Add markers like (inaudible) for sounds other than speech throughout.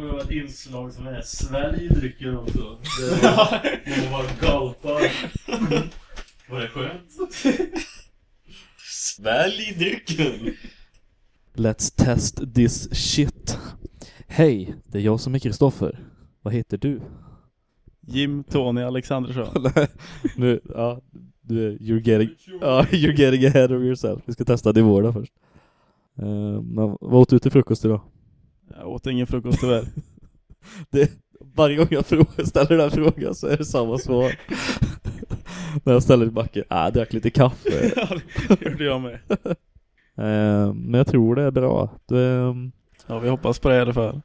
borde vara ett inslag som är svälj drycken också. Det (laughs) var, man bara gulpar. Var det skönt? Svälj drycken! Let's test this shit. Hej, det är jag som är Kristoffer. Vad heter du? Jim Tony Alexandersson. (laughs) nu, ja, du är, you're getting, ja, you're getting ahead of yourself. Vi ska testa nivåerna först. Uh, vad åt du till frukost idag? Jag åt ingen frukost tyvärr. (laughs) det, varje gång jag frågar, ställer den här frågan så är det samma svar. (laughs) När jag ställer backen, ah, jag drack lite kaffe. (laughs) ja, det gjorde jag med. Uh, men jag tror det är bra. Det, um, ja, vi hoppas på det i alla fall.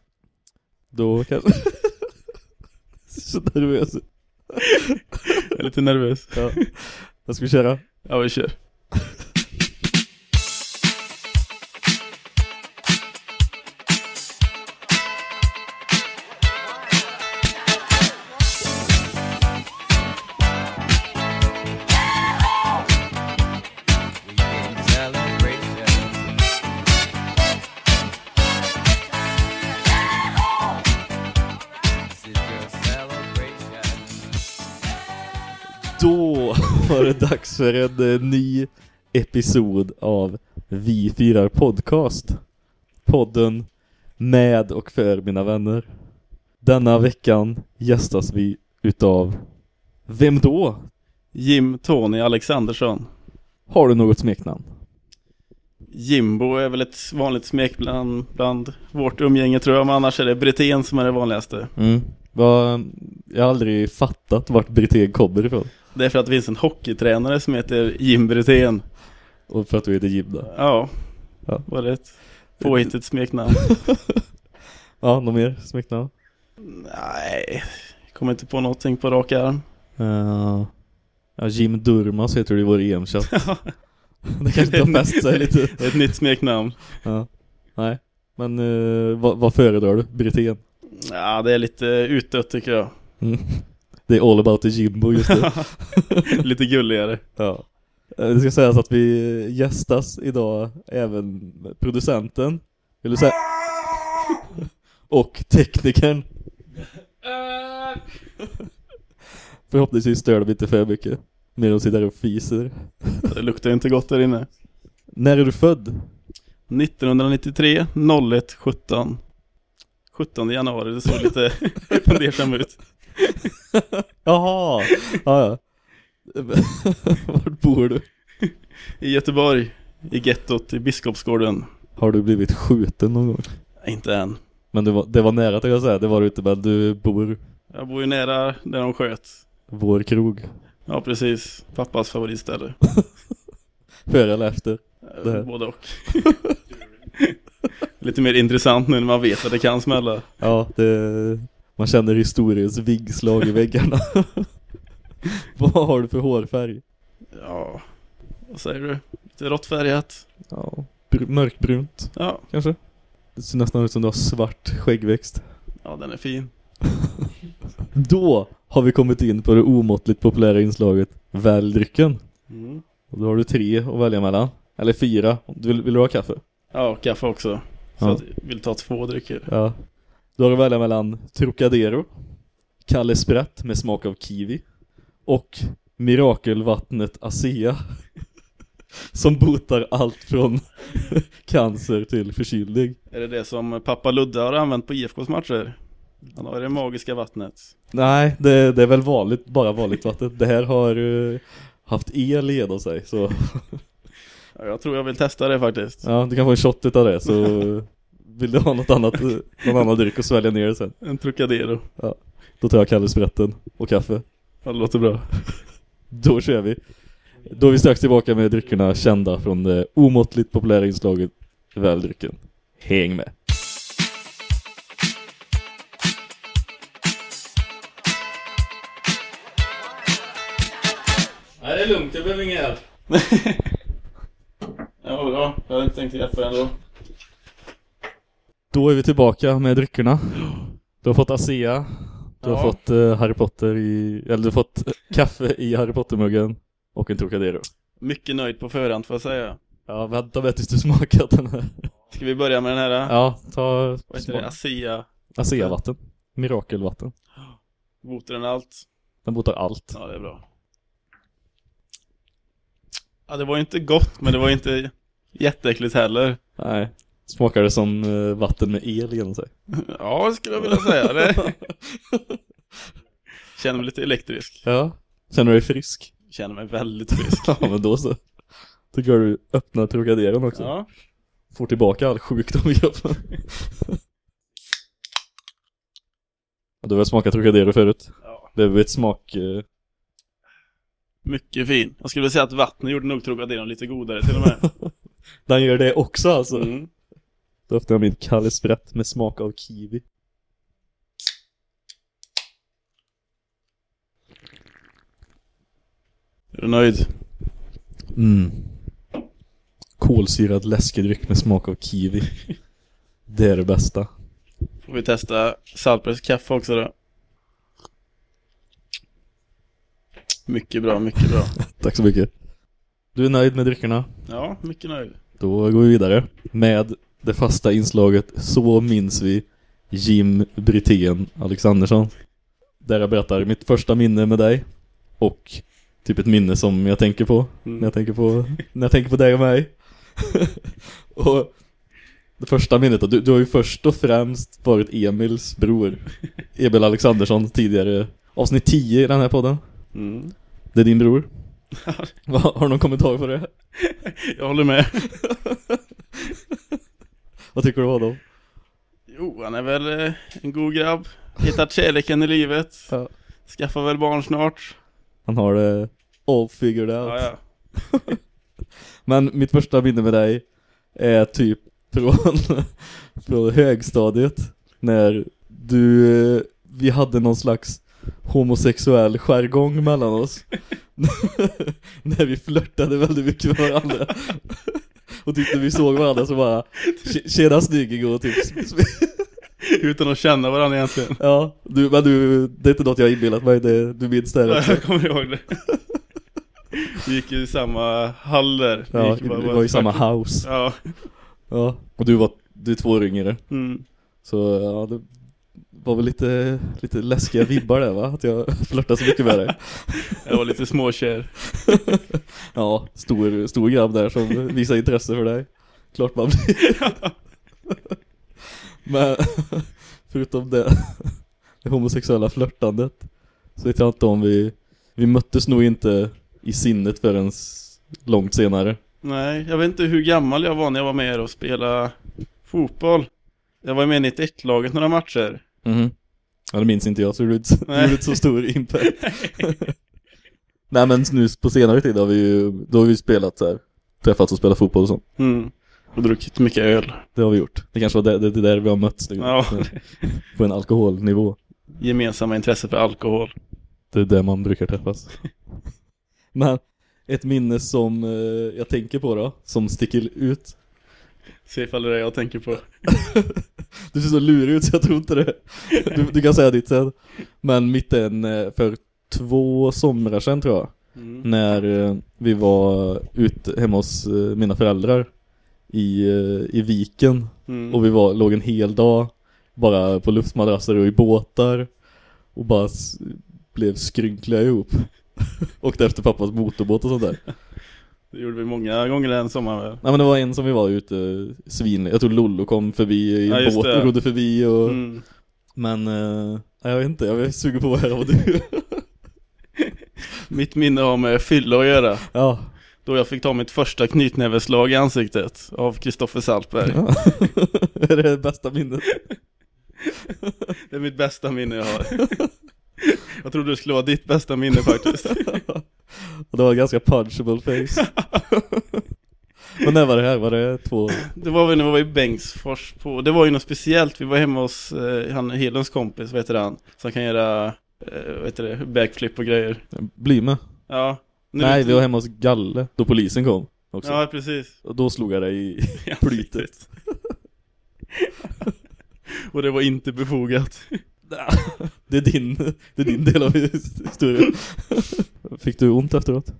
Då kanske... så nervös. jag är lite nervös. Ja. Jag ska vi köra? Ja, vi kör. Det dags för en eh, ny episod av Vi firar podcast. Podden med och för mina vänner. Denna veckan gästas vi utav Vem då? Jim Tony Alexandersson. Har du något smeknamn? Jimbo är väl ett vanligt smek bland, vårt umgänge tror jag, men annars är det Brithén som är det vanligaste. Mm. Jag har aldrig fattat vart Brithén kommer ifrån. Det är för att det finns en hockeytränare som heter Jim Brithén. Och för att du heter Jim då? Ja, ja. var det ett påhittigt smeknamn. (laughs) ja, något mer smeknamn? Nej, jag kommer inte på någonting på rak arm. Uh, ja, Jim Durmas heter du i vår EM-chatt. (laughs) det kanske har fäst sig lite. (laughs) ett nytt smeknamn. Ja, nej. Men uh, vad, vad föredrar du? Brithén? Ja, det är lite utdött tycker jag. Mm. Det är all about the Jimbo just nu. (laughs) lite gulligare. Ja. Det ska sägas att vi gästas idag även producenten, vill du säga? (laughs) Och teknikern. (laughs) Förhoppningsvis stör de inte för mycket. Mer de sitter och fiser. Det luktar inte gott där inne. När är du född? 1993, 01, 17. 17 januari, det såg lite (laughs) fundersam ut. (laughs) Jaha, ja, ja. (laughs) Vart bor du? I Göteborg, i gettot i Biskopsgården. Har du blivit skjuten någon gång? Inte än. Men det var, det var nära till jag säga, det var du inte, men du bor... Jag bor ju nära där de sköt. Vår krog. Ja, precis. Pappas favoritställe. Före eller efter? Här. Både och. Lite mer intressant nu när man vet att det kan smälla. Ja, det, man känner historiens vingslag i väggarna. (laughs) Vad har du för hårfärg? Ja, vad säger du? Lite råttfärgat. Ja, mörkbrunt. Ja. Kanske. Det ser nästan ut som du har svart skäggväxt. Ja, den är fin. (laughs) Då har vi kommit in på det omåttligt populära inslaget Väldrycken. Mm. Och då har du tre att välja mellan. Eller fyra. Vill, vill du ha kaffe? Ja, kaffe också. Så Ja. att jag vill ta två drycker. Ja. Då har du välja mellan Trocadero, Kalle Spratt med smak av kiwi och mirakelvattnet Asea (laughs) som botar allt från (laughs) cancer till förkylning. Är det det som pappa Ludde har använt på IFKs matcher? Han har det magiska vattnet. Nej, det, det är väl vanligt, bara vanligt vatten. Det här har eh, haft el genom sig, så (laughs) jag tror jag vill testa det faktiskt. ja, du kan få en shot utav det, så (laughs) vill du ha något annat, någon annan dryck och svälja ner det sen. En Trocadero. Ja, då tar jag Kalle Spratten och kaffe. Ja, det låter bra. (laughs) Då kör vi. Då är vi strax tillbaka med dryckerna kända från det omåttligt populära inslaget Väldrycken. Häng med! Nej, det är lugnt. Jag behöver ingen hjälp. (laughs) Ja, bra. Jag hade inte tänkt hjälpa ändå. Då är vi tillbaka med dryckerna. Du har fått Asea. Du har Ja. fått eh, Harry Potter i... Eller du har fått kaffe i Harry Potter-muggen. Och en Trocadero. Mycket nöjd på förhand får jag säga. Ja, vänta med tills du smakat den här. Ska vi börja med den här? Ja, ta... Vad heter det? Asia Asea-vatten. Mirakelvatten. Botar den allt? Den botar allt. Ja, det är bra. Ja, det var ju inte gott, men det var ju inte jätteäckligt heller. Nej. Smakar det som eh, vatten med el genom sig? Ja, skulle jag vilja säga. Det. (laughs) Känner mig lite elektrisk. Ja. Känner du dig frisk? Känner mig väldigt frisk. (laughs) Ja, men då så. Tycker jag du öppnar Trocaderon också. Ja. Får tillbaka all sjukdom i kroppen. (laughs) du har väl smakat Trocadero förut? ja. Det är väl ett smak... Mycket fin. Jag skulle säga att vattnet gjorde nog Trocadero lite godare till och med. (laughs) den gör det också alltså. Mm. Då öppnar jag min Kalle Sprätt med smak av kiwi. Är du nöjd? Mm. Kolsyrad läskedryck med smak av kiwi. (laughs) Det är det bästa. Får vi testa Saltbergs kaffe också då. Mycket bra, mycket bra. (laughs) Tack så mycket. Du är nöjd med dryckerna? Ja, mycket nöjd. Då går vi vidare med det fasta inslaget Så minns vi Jim Brithén Alexandersson. Där jag berättar mitt första minne med dig och typ ett minne som jag tänker på Mm. när jag tänker på när jag tänker på dig och mig. (laughs) och det första minnet då, du, du har ju först och främst varit Emils bror. Emil Alexandersson tidigare avsnitt 10 i den här podden. Mm. Det är din bror. (laughs) Va, har du någon kommentar på det? (laughs) Jag håller med. (laughs) Vad tycker du om honom? Jo, han är väl eh, en god grabb. Hittat kärleken i livet. Ja. Skaffar väl barn snart. Han har det all figured out. Ja, ja. Men mitt första minne med dig är typ från, från högstadiet. När du, eh, vi hade någon slags homosexuell jargong mellan oss. (laughs) när vi flörtade väldigt mycket med varandra. Och typ när vi såg varandra så bara "Tje- Tjena snygging och typ Utan att känna varandra egentligen. Ja, du, men du, det är inte något jag har inbillat mig, det, du minns det här också. Jag kommer ihåg det. Vi gick ju i samma hall där. Ja, gick vi bara- var i samma house. Ja. Ja, och du var, du är två år yngre. Mm. Så ja, det var väl lite, lite läskiga vibbar där va? Att jag (laughs) flörtade så mycket med dig. (laughs) Jag var lite småkär. (laughs) Ja, stor, stor grabb där som visar intresse för dig. Klart man blir. Men förutom det, det homosexuella flörtandet så vet jag inte om vi, vi möttes nog inte i sinnet förrän långt senare. Nej, jag vet inte hur gammal jag var när jag var med er och spelade fotboll. Jag var med i 91-laget några matcher. Mhm. Ja, det minns inte jag så det gjorde gjorde inte så stor impact. (laughs) Nej men nu på senare tid har vi ju, då har vi spelat så här, träffats och spelat fotboll och sånt. Mm. Och druckit mycket öl. Det har vi gjort. Det kanske var det, det, det där vi har mötts liksom. Ja. På en alkoholnivå. Gemensamma intresse för alkohol. Det är där man brukar träffas. Men ett minne som eh, jag tänker på då, som sticker ut. Se ifall det är det jag tänker på. (laughs) Du ser så lurig ut så jag tror inte det. Du, du kan säga ditt sen. Men mitt är en, eh, för två somrar sedan tror jag. Mm. När eh, vi var ute hemma hos eh, mina föräldrar i, i viken. Mm. Och vi var, låg en hel dag bara på luftmadrasser och i båtar. Och bara blev skrynkliga ihop. (laughs) Åkte efter pappas motorbåt och sånt där. Det gjorde vi många gånger den sommaren? Nej men det var en som vi var ute svin. Jag tror Lollo kom förbi i Ja, en just båt och rodde förbi och... Mm. Men, eh, jag vet inte, jag är sugen på att höra vad (laughs) du... Mitt minne har med fylla att göra. ja. Då jag fick ta mitt första knytnäveslag i ansiktet av Kristoffer Saltberg. ja. (laughs) är det det bästa minnet? (laughs) Det är mitt bästa minne jag har. Jag trodde det skulle vara ditt bästa minne faktiskt. Och det var en ganska punchable face. (laughs) Men när var det här? Var det två? Det var väl när vi var i Bengtsfors på, det var ju något speciellt. Vi var hemma hos eh, han Hedlunds kompis, vad heter han? Som kan göra, eh, vad heter det, backflip och grejer. Blyme? Ja. Nej, vi var hemma hos Galle. Då polisen kom också. Ja, precis. Och då slog jag dig i (laughs) Ja, Flytet. (laughs) och det var inte befogat. (laughs) Det är din, det är din del av historien. (laughs) Fick du ont efteråt?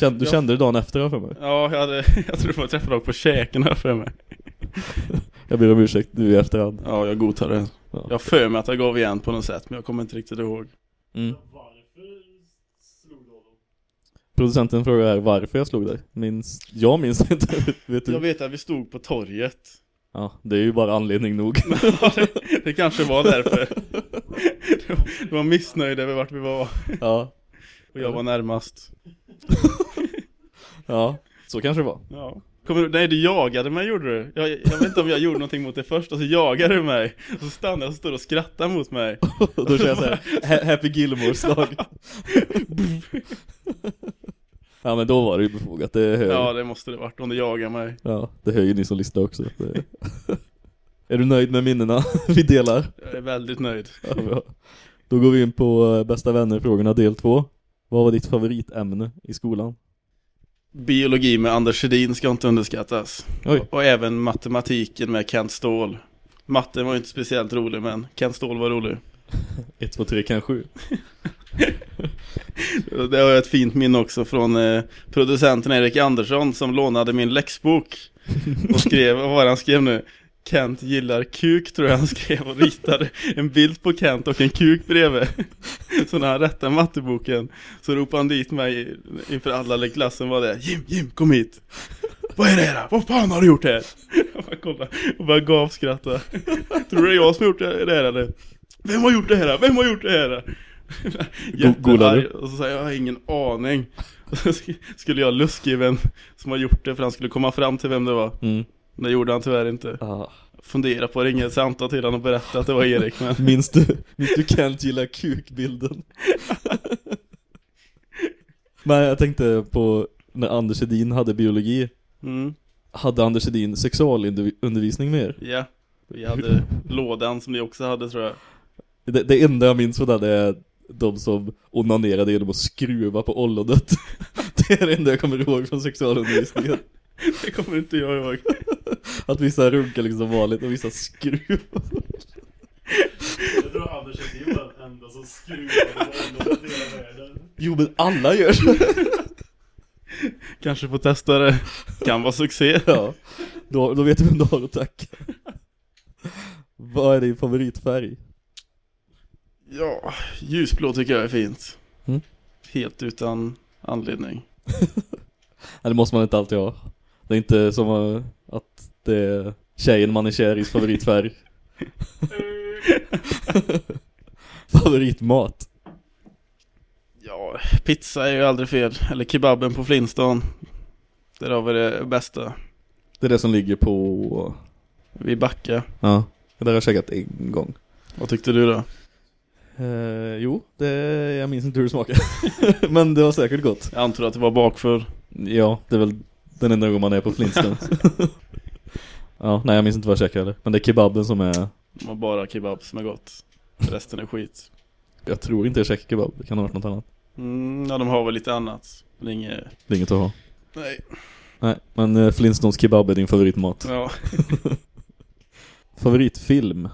Kände, du Jag- kände det dagen efter jag för mig? Ja, jag hade, (laughs) jag tror var träffade på käken här för mig. Jag ber om ursäkt nu i efterhand. Ja, jag godtar det. Ja. Jag för mig att jag gav igen på något sätt, men jag kommer inte riktigt ihåg. Mm. Varför slog du honom? Producenten frågar varför jag slog dig. Minns, jag minns inte, vet Jag du? vet att vi stod på torget. Ja, det är ju bara anledning nog. (laughs) Det, kanske var därför. Du var missnöjd över vart vi var. Ja, Och jag var närmast. (laughs) ja, så kanske det var. Ja. Kommer du, nej du jagade mig gjorde du. Jag, jag vet inte om jag gjorde någonting mot dig först och så jagade du mig. Och så stannade jag och stod och skrattade mot mig. (laughs) Då känner jag såhär, ha- Happy Gilmore-slag. Ja men då var det ju befogat, det hör Ja det måste det varit om du jagar mig. ja, det hör ju ni som lyssnar också. Det... (laughs) är du nöjd med minnena (laughs) vi delar? Jag är väldigt nöjd. Ja, bra. Då går vi in på eh, bästa vänner-frågorna del två. Vad var ditt favoritämne i skolan? Biologi med Anders Hedin ska inte underskattas. Oj. Och även matematiken med Kent Ståhl. Matten var ju inte speciellt rolig men Kent Ståhl var rolig. 1, 2, 3, kan 7. (laughs) (laughs) Det har jag ett fint minne också från eh, producenten Erik Andersson som lånade min läxbok och skrev, vad var det han skrev nu? Kent gillar kuk tror jag han skrev och ritade en bild på Kent och en kuk bredvid. (laughs) Så när han rättade matteboken så ropade han dit mig inför alla i klassen var det Jim, Jim, kom hit! Vad är det här? Vad fan har du gjort här? (laughs) Jag bara kollade och bara gapskratta. Tror du det är jag som har gjort det här eller? Vem har gjort det här? Vem har gjort det här? Jättearg och så sa jag, jag har ingen aning. (laughs) Och så sk- skulle jag luska vem som har gjort det för han skulle komma fram till vem det var. Mm. Men det gjorde han tyvärr inte. Ah. Fundera på att ringa ett samtal till honom och berätta att det var Erik men (laughs) Minns du, minns du Kent gillar kukbilden? (laughs) Men jag tänkte på när Anders Hedin hade biologi mm, Hade Anders Hedin sexualundervisning med er? ja. Vi hade lådan som ni också hade tror jag. Det, det enda jag minns från det är de som onanerade genom att skruva på ollonet (laughs) Det är det enda jag kommer ihåg från sexualundervisningen (laughs) Det kommer inte jag ihåg. (laughs) Att vissa runkar liksom vanligt och vissa skruvar Jag tror Anders Hedin var den enda som skruvade på honom i hela världen. Jo men alla gör så Kanske får testa det. Kan vara succé. Ja, då, då vet du vem du har att tacka Vad är din favoritfärg? Ja, ljusblå tycker jag är fint. Mm. Helt utan anledning. (laughs) Nej, det måste man inte alltid ha. Det är inte som att det är tjejen man är kär i favoritfärg. (laughs) Favoritmat. Ja, pizza är ju aldrig fel. Eller kebaben på Flintstone. Där har vi det bästa. Det är det som ligger på... Vi backar. Ja, det där har jag käkat en gång. Vad tyckte du då? Eh, jo, det, jag minns inte hur det smakar. (laughs) Men det var säkert gott. Jag antar att det var bakfull. Ja, det är väl den enda gången man är på Flintstone. (laughs) ja, nej jag minns inte vad jag käkade. Men det är kebaben som är... Det var bara kebab som är gott. Resten är skit. Jag tror inte jag käkade kebab, det kan ha varit något annat. Mm, ja, de har väl lite annat. Men inget... Det är inget att ha. Nej. Nej, men eh, Flintstones kebab är din favoritmat. Ja. (laughs) Favoritfilm?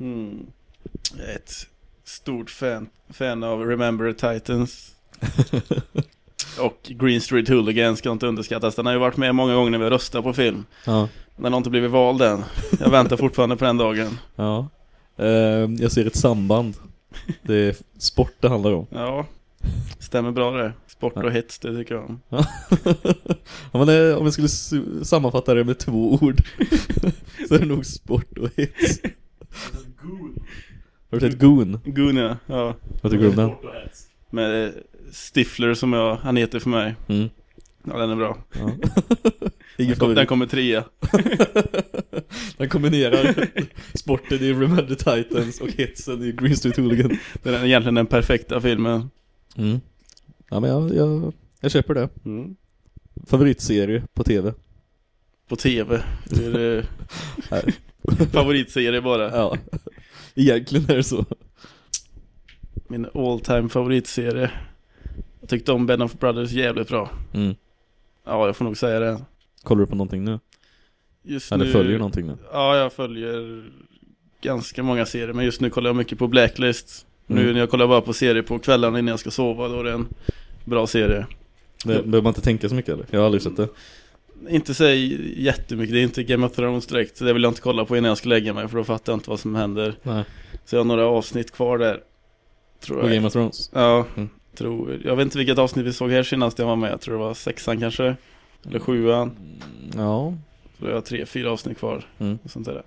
Mm. Ett stort fan, fan av Remember the Titans. (laughs) Och Green Street Hooligan ska inte underskattas. Den har ju varit med många gånger när vi röstar på film. Ja. Den har inte blivit vald än. Jag väntar fortfarande på den dagen. (laughs) Ja. Eh, jag ser ett samband. Det är sport det handlar om. Ja, stämmer bra det. Sport och hets, det tycker jag om. ja, (laughs) men det, om jag skulle sammanfatta det med två ord så är det nog sport och hets. Goon. Har du sett Goon? Gunja, ja. Vad tycker du om den? Med eh, Stifler som jag, han heter för mig. Mm. Ja, den är bra. Ja. (laughs) Den, Ingen kom, den kommer trea. (laughs) Den kombinerar (laughs) sporten i Remember the Titans och hetsen i Green Street Hooligan. Den är egentligen den perfekta filmen. Mm. Ja men jag, jag, jag köper det. Mm. Favoritserie på tv? På tv. Det är det Nej. favoritserie bara. Ja. Egentligen är det så. Min all time favoritserie. Jag tyckte om Ben of Brothers jävligt bra. Mm. Ja, jag får nog säga det. Kollar du på någonting nu? Just Eller nu... följer någonting nu? Ja, jag följer ganska många serier. Men just nu kollar jag mycket på Blacklist. Nu Mm. när jag kollar bara på serier på kvällarna innan jag ska sova, då är det en bra serie. Det behöver man inte tänka så mycket eller? Jag har aldrig sett det. Inte säga jättemycket, det är inte Game of Thrones direkt. Det vill jag inte kolla på innan jag ska lägga mig för då fattar jag inte vad som händer. Nej. Så jag har några avsnitt kvar där. Tror jag. Game of Thrones. Ja, Mm. tror, jag vet inte vilket avsnitt vi såg här senast jag var med. Jag tror det var sexan kanske. Eller sjuan. Ja. Så jag har tre, fyra avsnitt kvar. Mm. Och sånt där.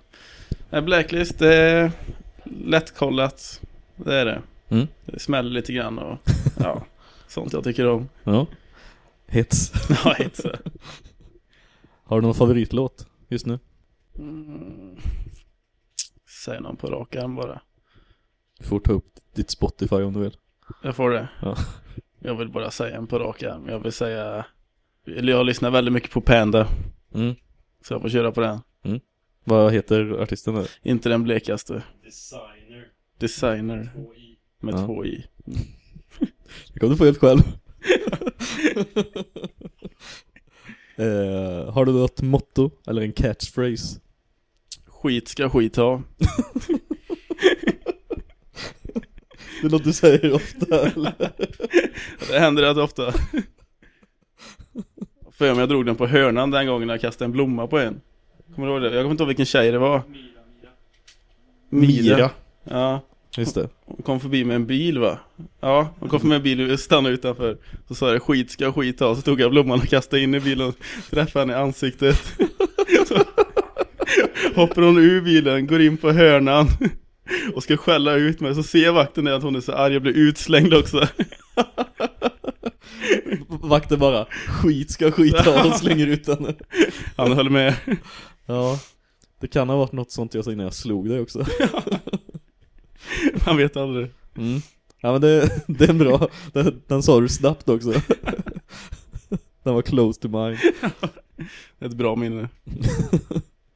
Nej, Blacklist, det är lättkollat. Det är det. Mm. Det smäller lite grann och (laughs) ja, sånt jag tycker om. Ja. Hets. (laughs) Ja, inte. (laughs) Har du någon favoritlåt just nu? Mm. Säg någon på rak arm bara. Du får ta upp ditt Spotify om du vill. Jag får det. Ja. Jag vill bara säga en på rak arm. Jag vill säga, jag lyssnar väldigt mycket på Panda. Mm. Så jag får köra på den. Vad heter artisten där? Inte den blekaste. Designer. Designer Två i. med Ja. två i. (laughs) Det kom du få helt själv. (laughs) eh, har du något motto eller en catchphrase? Skit ska skit ha. Det är något du säger ofta eller? Det händer rätt ofta. För mig jag drog den på hörnan den gången jag kastade en blomma på en. Kommer du ihåg det? Jag kommer inte ihåg vilken tjej det var. Mira. Mira. Ja, Just det. hon kom förbi med en bil va? Ja, hon kom förbi med en bil och stannade utanför. Så sa jag skit ska skit ha. Så tog jag blomman och kastade in i bilen och träffade henne i ansiktet. Så (laughs) hoppar hon ur bilen, går in på hörnan och ska skälla ut mig. Så ser vakten att hon är så arg och blir utslängd också. (laughs) Vakten bara, skit ska skit ha och slänger ut henne. Han höll med. Ja. Det kan ha varit något sånt jag sa innan jag slog dig också. (laughs) (laughs) Man vet aldrig. Mm. Ja men det, (laughs) det är en bra, den, den sa du snabbt också. (laughs) Den var close to mine. Ett bra minne.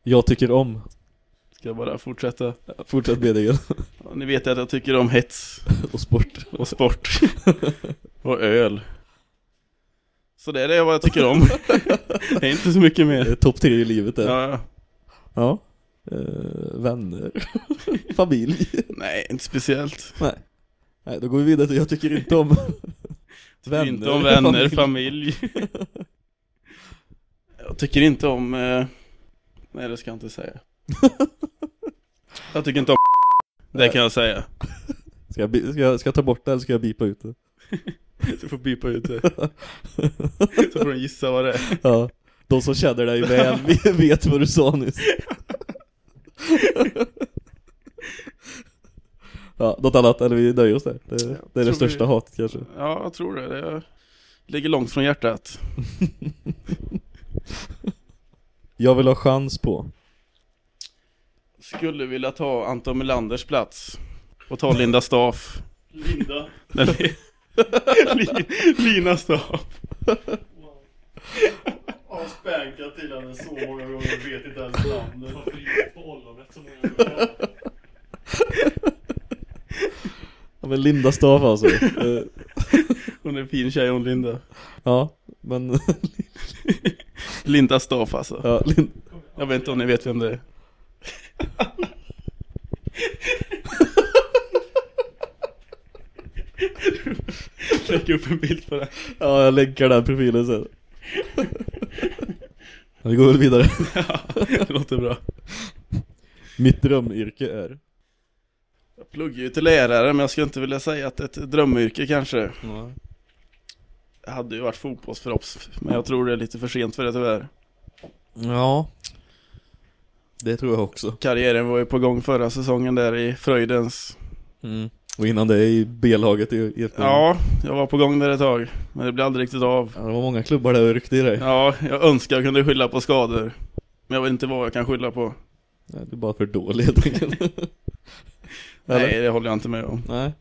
Jag tycker om, Ska jag bara fortsätta. fortsätt bedingen, Ja, Ni vet att jag tycker om hets och sport. och sport. och öl. Så det är det vad jag tycker om. det är inte så mycket mer. topp tre i livet där. Ja, Ja. Eh, vänner. (laughs) Familj. nej, inte speciellt. Nej. Nej, då går vi vidare till jag tycker inte om (laughs) Tycker inte om vänner, familj. (laughs) jag tycker inte om... Eh... Nej, det ska jag inte säga. jag tycker inte om Det kan jag säga. Ska jag, ska, jag, ska jag ta bort det eller ska jag bipa ut det? Du får bipa ut det. Så får du gissa vad det är. Ja. De som känner dig väl vet vad du sa nyss. (laughs) Ja, något annat, eller vi nöjer oss där. Det, det är det största vi- hatet kanske. Ja, jag tror det. Det ligger långt från hjärtat. (laughs) Jag vill ha chans på. Skulle vilja ta Anton Melanders plats. Och ta Linda Staff. Linda. (laughs) Li- Lina Staff. Har spankat till henne så många gånger, vet inte ens namnet. Har vridit på ollonet så många gånger. Ja men Linda Staff alltså. Hon är en fin tjej hon Linda. Ja, men Linda Staff alltså. ja, Lin- Jag vet inte om ni vet vem det är. Lägg upp en bild på det. ja, jag länkar den profilen sen. Vi går väl vidare. (laughs) Ja, det låter bra. Mitt drömyrke är? Jag pluggar ju till lärare men jag skulle inte vilja säga att ett drömyrke kanske. Jag hade ju varit fotbollsproffs men jag tror det är lite för sent för det tyvärr. Ja. Det tror jag också. Karriären var ju på gång förra säsongen där i Fröjdens. Mm. Och innan det i B-laget i Edsbyn. Ja, jag var på gång där ett tag. Men det blev aldrig riktigt av. Ja, Det var många klubbar där och ryckte i dig. Ja, jag önskar jag kunde skylla på skador. Men jag vet inte vad jag kan skylla på. Nej, du är bara för dålig helt enkelt. (laughs) Nej, det håller jag inte med om. Nej.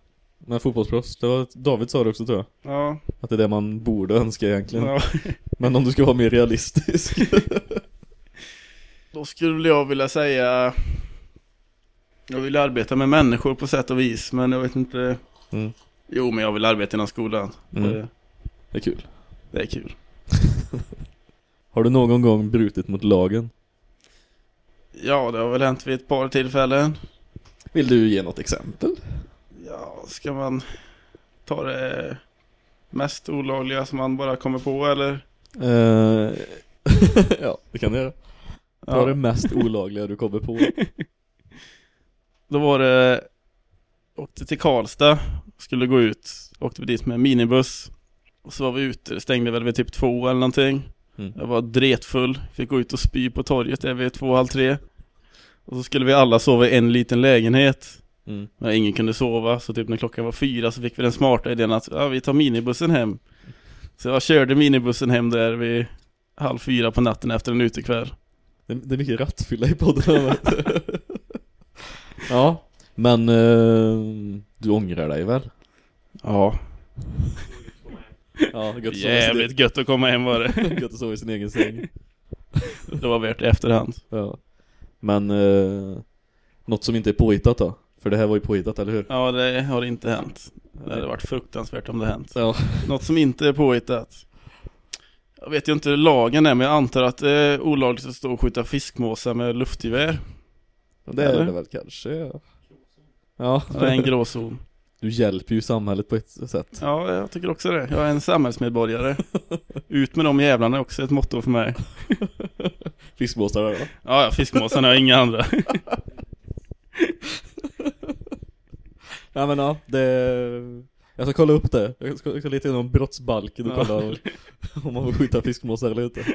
Men fotbollsproffs, det var David sa det också tror jag. Ja, Att det är det man borde önska egentligen. ja. (laughs) Men om du ska vara mer realistisk. (laughs) Då skulle jag vilja säga Jag vill arbeta med människor på sätt och vis men jag vet inte Mm. Jo men jag vill arbeta inom skolan Mm. det, Det är kul. det är kul (laughs) Har du någon gång brutit mot lagen? Ja det har väl hänt vid ett par tillfällen Vill du ge något exempel? Ja ska man ta det mest olagliga som man bara kommer på eller? Eh, (laughs) ja, det kan du göra. Ta Ja. det mest olagliga du kommer på. (laughs) Då var det Åkte till Karlstad Skulle gå ut Åkte vi dit med minibuss Och så var vi ute, det stängde väl vid typ två eller någonting Mm. Jag var dretfull Fick gå ut och spy på torget där vid två, halv tre Och så skulle vi alla sova i en liten lägenhet Mm. Men ingen kunde sova Så typ när klockan var fyra så fick vi den smarta idén att Ja vi tar minibussen hem Så jag körde minibussen hem där vid Halv fyra på natten efter en utekväll Det, det är mycket rattfylla i podden. (laughs) (laughs) ja, men eh, du ångrar dig väl? Ja Ja, gött i sin Jävligt gött att komma hem var det (laughs) gött att sova i sin egen säng. Det var värt det i efterhand Ja. Men eh, något som inte är påhittat då? För det här var ju påhittat, eller hur? Ja, det har inte hänt. Det hade varit fruktansvärt om det hänt. Ja. Något som inte är påhittat. Jag vet ju inte hur lagen är, men jag antar att det är olagligt att stå och skjuta fiskmåsar med luftgevär. Det är Eller? det väl kanske, ja. Det är en gråzon. du hjälper ju samhället på ett sätt. Ja, jag tycker också det. Jag är en samhällsmedborgare. Ut med de jävlarna är också ett motto för mig. (laughs) Fiskmåsar då? Ja, ja, fiskmåsarna är inga andra. (laughs) Ja men ja, det... Jag ska kolla upp det. Jag ska, jag ska leta igenom brottsbalken och Ja. kolla (laughs) om man får skjuta fiskmåsar eller inte.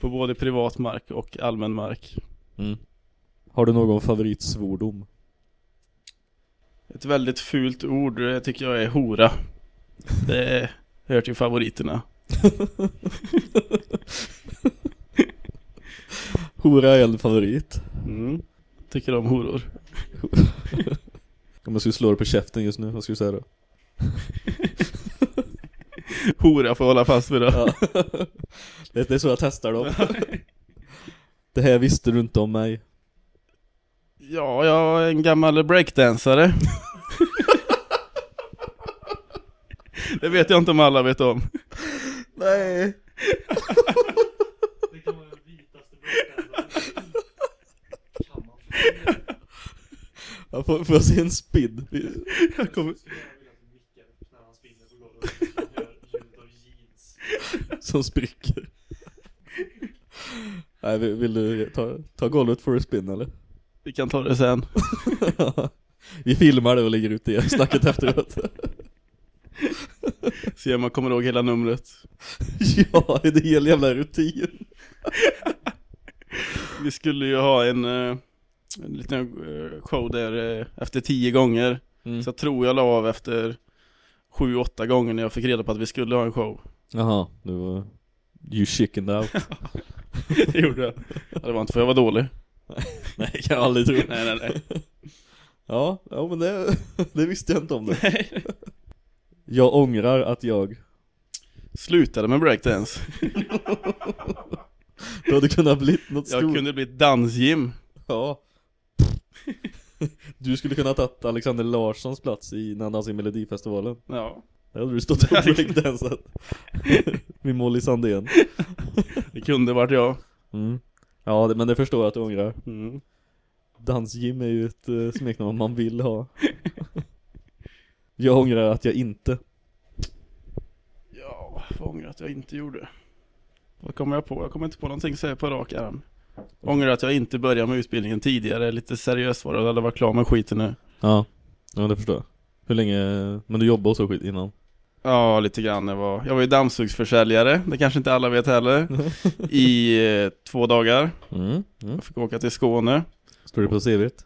På både privat mark och allmän mark. Mm. Har du någon favoritsvordom? Ett väldigt fult ord det tycker jag är hora. Det hör till favoriterna. (laughs) Hora är en favorit. Mm. Tycker om horor. Om jag skulle slå dig på käften just nu, vad skulle du säga då? (laughs) Hora får hålla fast vid det. Ja. det är så jag testar dem. (laughs) Det här visste du inte om mig. Ja, jag är en gammal breakdansare. (laughs) det vet jag inte om alla vet om. Nej. Det kan vara den vitaste man Jag får, får jag se en spin? Jag kommer... Som spricker. Nej, vill, du ta, ta golvet för a spin eller? Vi kan ta det sen. (laughs) Vi filmar det och lägger ut det snacket (laughs) efteråt. (laughs) Se om man kommer ihåg hela numret. ja, det är en hel jävla rutin. Vi skulle ju ha en, eh, en liten eh, show där eh, efter tio gånger. Mm. Så jag tror jag la av efter sju, åtta gånger när jag fick reda på att vi skulle ha en show. Jaha, du var... You chickened out. det gjorde jag. Ja, det var inte för jag var dålig. (laughs) nej, jag kan aldrig tro. Nej, nej, nej. (laughs) Ja, ja men det, (laughs) det visste jag inte om det. Jag ångrar att jag, Slutade med breakdance. du hade kunnat blivit något Jag stort. kunde bli dansgym. Ja. Du skulle kunna ha tagit Alexander Larssons plats i när han dansade i Melodifestivalen. Ja, Där hade du stått och breakdansat. Med Molly Sandén. det kunde varit jag. Mm. Ja, det, men det förstår jag att du ångrar. Mm. Dansgym är ju ett uh, smeknamn man vill ha. jag ångrar att jag inte. Ja, vad ångrar att jag inte gjorde. Vad kommer jag på? Jag kommer inte på någonting så här på rak arm. Ångrar att jag inte började med utbildningen tidigare, lite seriöst var det, jag hade varit klar med skiten nu. Ja, ja det förstår jag. Hur länge, men du jobbade och så skit innan? Ja, lite grann. Jag var, jag var ju dammsugsförsäljare, det kanske inte alla vet heller. (laughs) I eh, två dagar. Mm. mm. Jag fick åka till Skåne. Står det på CVt?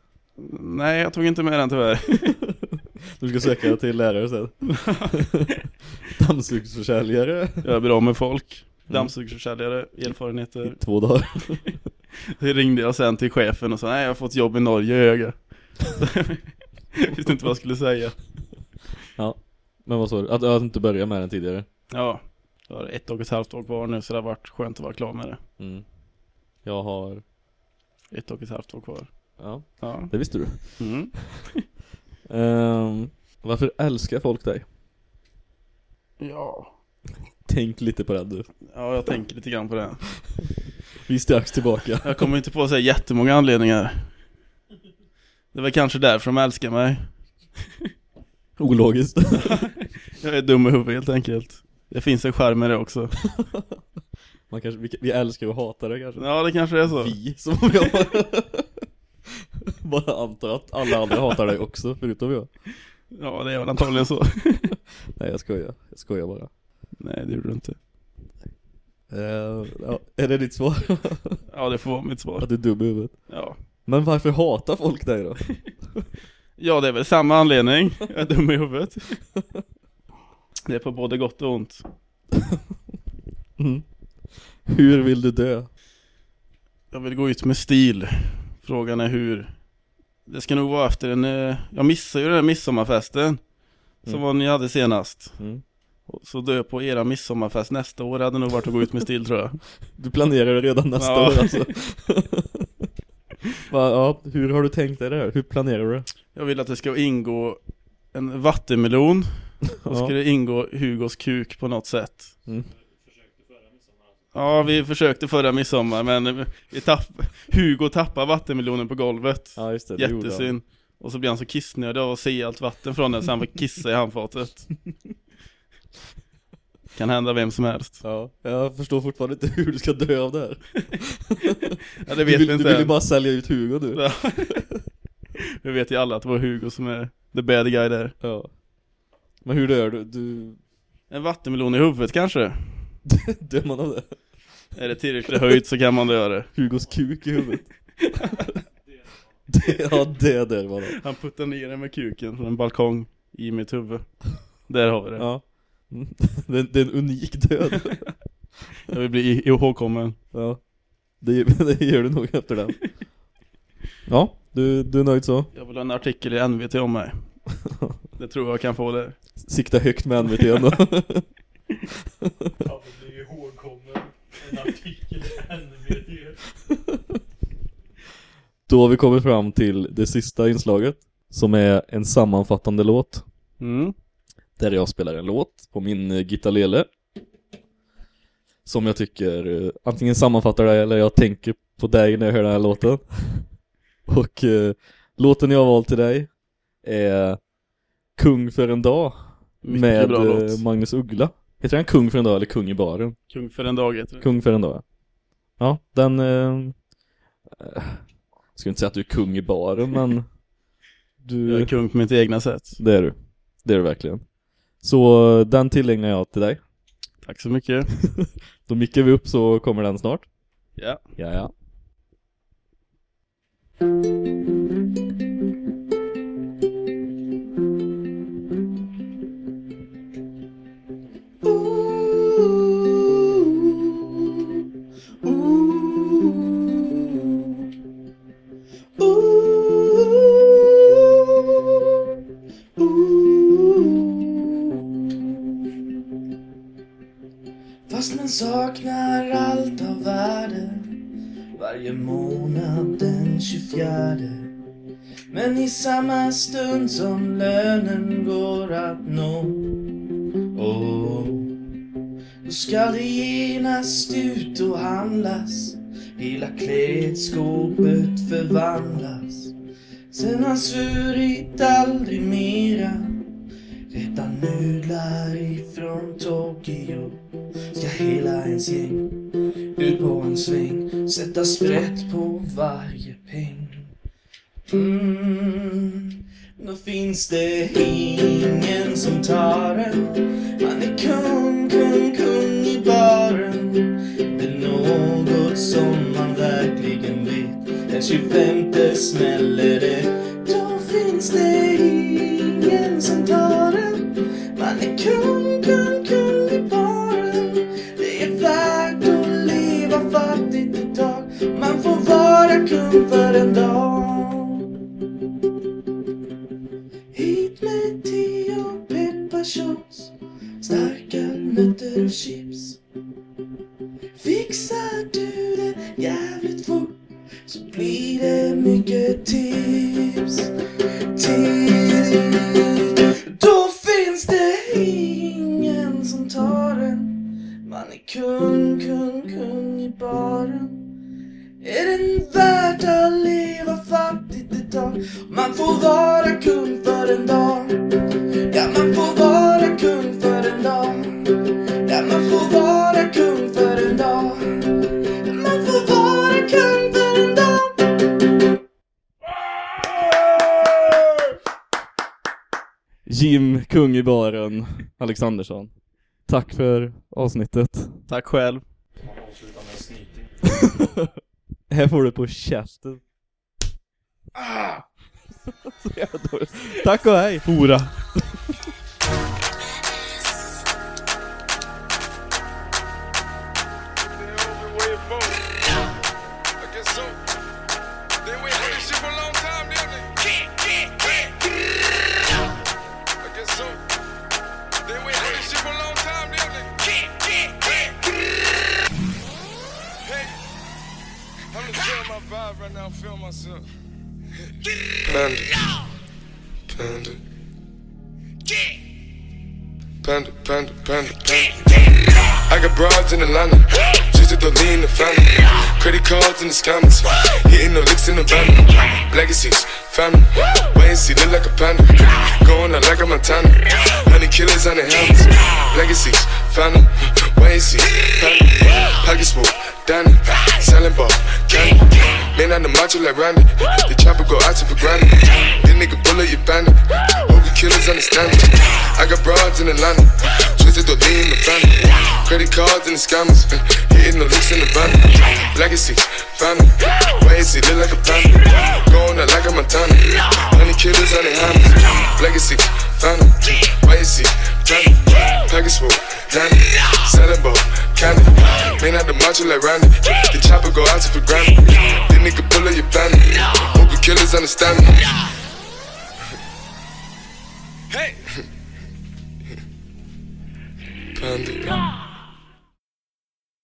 Nej, jag tog inte med den tyvärr. (laughs) Du ska söka till lärare sen. (laughs) Dammsugsförsäljare. Jag är bra med folk. Mm. Dammsugsförsäljare, erfarenheter. Två dagar. Så ringde jag sen till chefen och sa nej jag har fått jobb i Norge i Öga. Jag visste inte vad jag skulle säga. Men vad sa du? Att, att inte börja med den tidigare? Ja, jag har ett och ett halvt år kvar nu så det har varit skönt att vara klar med det. Mm. Jag har... Ett och ett halvt år kvar. Ja, Ja. det visste du. Mm. (laughs) Ehm, varför älskar folk dig? Ja. Tänk lite på det du. Ja, jag tänker lite grann på det. Vi är strax tillbaka. Jag kommer inte på att säga jättemånga anledningar. Det väl kanske därför de älskar mig. Ologiskt. (laughs) Jag är dum i huvudet helt enkelt. Det finns en charm med det också. (laughs) Man kanske, vi, vi älskar och hatar det kanske. Ja, det kanske är så. Vi, som om jag (laughs) bara antar att alla andra hatar dig också, förutom jag. Ja, det är väl antagligen så. Nej, jag skojar. Jag skojar bara. Nej, det gjorde du inte. Eh, ja, är det ditt svar? Ja, det får vara mitt svar. att du är dum i huvudet? Ja. Men varför hatar folk dig då? Ja, det är väl samma anledning. Jag är dum i huvudet. Det är på både gott och ont. Mm. Hur vill du dö? Jag vill gå ut med stil. Frågan är hur. Det ska nog vara efter en, eh, jag missade ju den här midsommarfesten. Som Mm. var ni hade senast. Mm. Så dö på era midsommarfest nästa år hade nog varit att gå ut med stil tror jag. Du planerar det redan nästa Ja. år alltså. (laughs) (laughs) Va, ja, hur har du tänkt dig det här? Hur planerar du det? Jag vill att det ska ingå en vattenmelon. (laughs) Och ska Ja. det ingå Hugos kuk på något sätt. Mm. Ja, vi försökte förra midsommar men vi tapp, Hugo tappade vattenmelonen på golvet. ja, just det. det. Jättesynd. Och så blir han så kissnödig av att se allt vatten från den så han får kissa i handfatet. (laughs) Kan hända vem som helst. Ja, jag förstår fortfarande inte (laughs) hur du ska dö av det här. (laughs) Ja, det Du vet vill, vi inte du vill ju bara sälja ut Hugo nu. Ja. (laughs) Vi vet ju alla att det var Hugo som är the bad guy där. Ja. Men hur dör du? Du... En vattenmelon i huvudet kanske? Dör man av det? Är det tillräckligt höjt så kan man dö det. Hugos kuk i huvudet. det, ja, det där var det. Han puttar ner den med kuken från en balkong i mitt huvud. Där har vi det. Ja. Mm. (laughs) Det, är- det är en unik död. Jag vill bli ihågkommen. Ja. Det, (laughs) det gör du nog efter den. Ja, du, du är nöjd så? Jag vill ha en artikel i NVT om mig. (laughs) Det tror jag kan få det. Sikta högt med NVT ändå. Ja, men blir ihågkommen. En artikel i NVT. Då har vi kommit fram till det sista inslaget. Som är en sammanfattande låt. Mm. Där jag spelar en låt på min eh, gitarrlele. Som jag tycker eh, antingen sammanfattar dig eller jag tänker på dig när jag hör den här låten. (laughs) Och eh, låten jag har valt till dig är Kung för en dag Mycket med eh. Magnus Uggla. Heter han Kung för en dag eller Kung i baren? Kung för en dag heter det. Kung för en dag. ja. Den... Eh, jag ska inte säga att du är kung i baren men du... (laughs) Jag är kung på mitt egna sätt. Det är du. Det är du verkligen. Så den tillägnar jag till dig. Tack så mycket. (laughs) Då mickar vi upp så kommer den snart. Ja. Ja, ja. Stund som lönen går att nå. Oh, Då ska det genast ut och handlas. Hela klädskåpet förvandlas. Sen har svurit aldrig mera. Rätta nudlar ifrån Tokyo. Ska hela ens gäng ut på en sväng. Sätta sprätt på varje peng. Mm, då finns det ingen som tar en. Man är kung, kung, kung i baren. Det är något som man verkligen vet. Den 25 smäller det Jim, kung i baren, Alexandersson. Tack för avsnittet. Tack själv. Man avslutar med en snyting. Här får du på käften. Ah! (laughs) Så jävla dåligt. Tack och hej! Hora. I feel myself. Panda. Panda. Panda, panda, panda, panda. I got broads in Atlanta. Just to lean the family. Credit cards in the scammers. Hitting the licks in the van. Legacies, family. Wait and see, look like a panda. Going out like a Montana. Honey killers on the helmets. Legacies, family. Wait and see, family. Pockets full, Danny. Selling ball, candy. Man on the macho like Randy. The chopper go out to for granted. This nigga pull bullet, you bandit. Killers understand me. I got broads in Atlanta. Twisted the lean in the family. Credit cards and the scammers. (laughs) Hitting the licks in the van. Legacy, family. Why is he look like a panda? Going out like a Montana. Honey killers on the hammers. Legacy, family. Why is he family? Package full, Danny. Selling ball, candy. Man out the macho like Randy. The chopper go out to for granted. This nigga pull up your bandit. Hope the killers understand me. Hey! Panda. Ah.